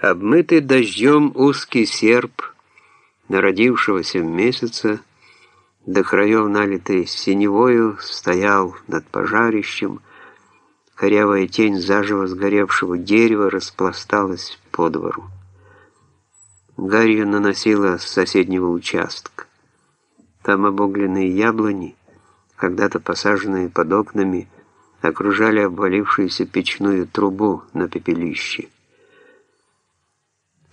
Обмытый дождем узкий серп, народившегося месяца, до краев налитый синевою, стоял над пожарищем, корявая тень заживо сгоревшего дерева распласталась по двору. Гарью наносила с соседнего участка. Там обугленные яблони, когда-то посаженные под окнами, окружали обвалившуюся печную трубу на пепелище.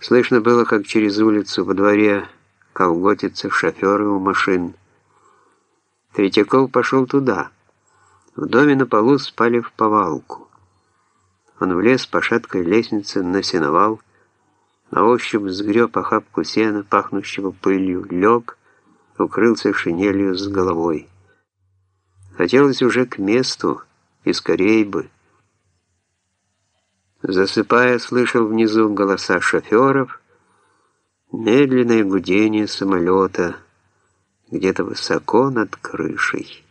Слышно было, как через улицу во дворе колготятся шоферы у машин. Третьяков пошел туда. В доме на полу спали в повалку. Он влез по шаткой лестнице на сеновал, на ощупь сгреб охапку сена, пахнущего пылью, лег, укрылся шинелью с головой. Хотелось уже к месту, и скорей бы. Засыпая, слышал внизу голоса шоферов, медленное гудение самолета где-то высоко над крышей.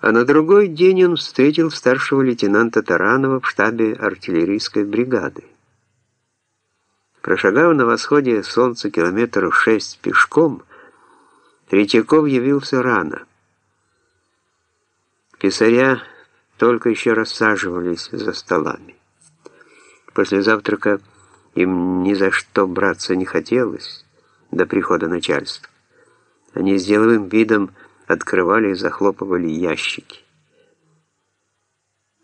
А на другой день он встретил старшего лейтенанта Таранова в штабе артиллерийской бригады. Прошагав на восходе солнца километров шесть пешком, Третьяков явился рано. Писаря только еще рассаживались за столами. После завтрака им ни за что браться не хотелось до прихода начальства. Они с деловым видом открывали и захлопывали ящики.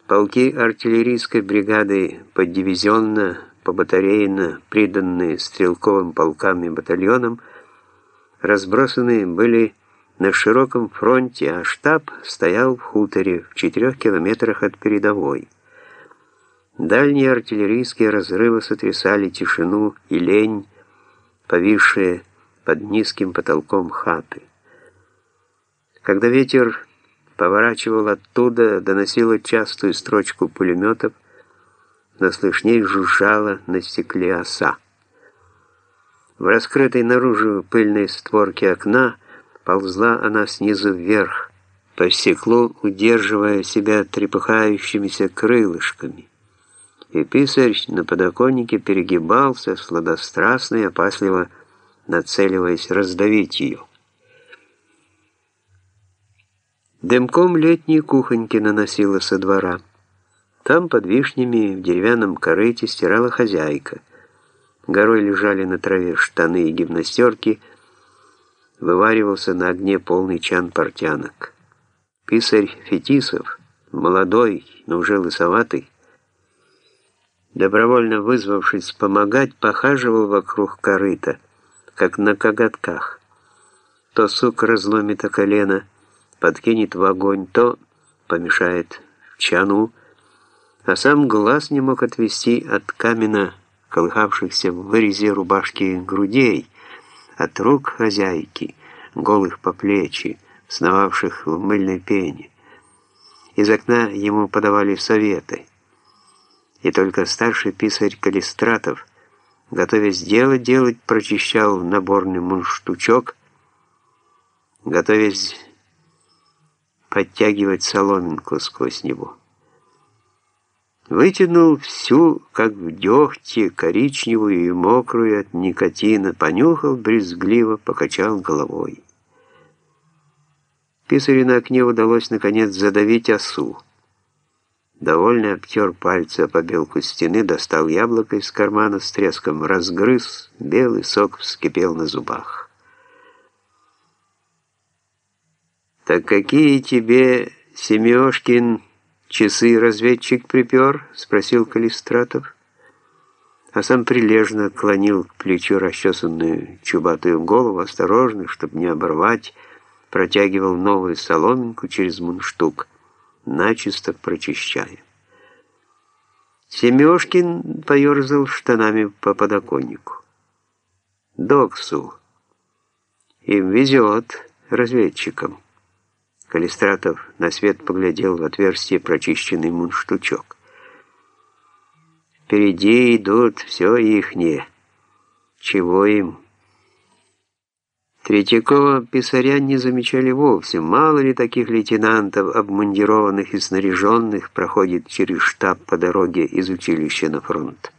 Полки артиллерийской бригады поддивизионно, побатарейно, приданные стрелковым полкам и батальонам, разбросаны были на широком фронте, а штаб стоял в хуторе в четырех километрах от передовой. Дальние артиллерийские разрывы сотрясали тишину и лень, повисшие под низким потолком хаты. Когда ветер поворачивал оттуда, доносило частую строчку пулеметов, но слышней жужжала на стекле оса. В раскрытой наружу пыльной створке окна Ползла она снизу вверх, по стеклу удерживая себя трепыхающимися крылышками. И писарь на подоконнике перегибался, сладострастно и опасливо нацеливаясь раздавить ее. Дымком летние кухоньки наносила со двора. Там под вишнями в деревянном корыте стирала хозяйка. Горой лежали на траве штаны и гимнастерки, вываривался на огне полный чан портянок. Писарь Фетисов, молодой, но уже лысоватый, добровольно вызвавшись помогать, похаживал вокруг корыта, как на коготках. То сук разломит о колено, подкинет в огонь, то помешает чану, а сам глаз не мог отвести от камена, колыхавшихся в вырезе рубашки грудей, от рук хозяйки, голых по плечи, сновавших в мыльной пене. Из окна ему подавали советы. И только старший писарь Калистратов, готовясь дело делать, прочищал наборный мунштучок, готовясь подтягивать соломинку сквозь него. Вытянул всю, как в дегте, коричневую и мокрую от никотина, понюхал брезгливо, покачал головой. Писарю на окне удалось, наконец, задавить осу. Довольный обтер пальцы о побелку стены, достал яблоко из кармана с треском, разгрыз, белый сок вскипел на зубах. «Так какие тебе, Семёшкин...» «Часы разведчик припер?» — спросил Калистратов. А сам прилежно клонил к плечу расчесанную чубатую голову, осторожно, чтобы не оборвать, протягивал новую соломинку через мундштук, начисто прочищая. Семёшкин поерзал штанами по подоконнику. «Доксу. Им везет разведчикам». Калистратов на свет поглядел в отверстие прочищенный мундштучок. «Впереди идут все ихние. Чего им?» Третьякова писаря не замечали вовсе. Мало ли таких лейтенантов, обмундированных и снаряженных, проходит через штаб по дороге из училища на фронт.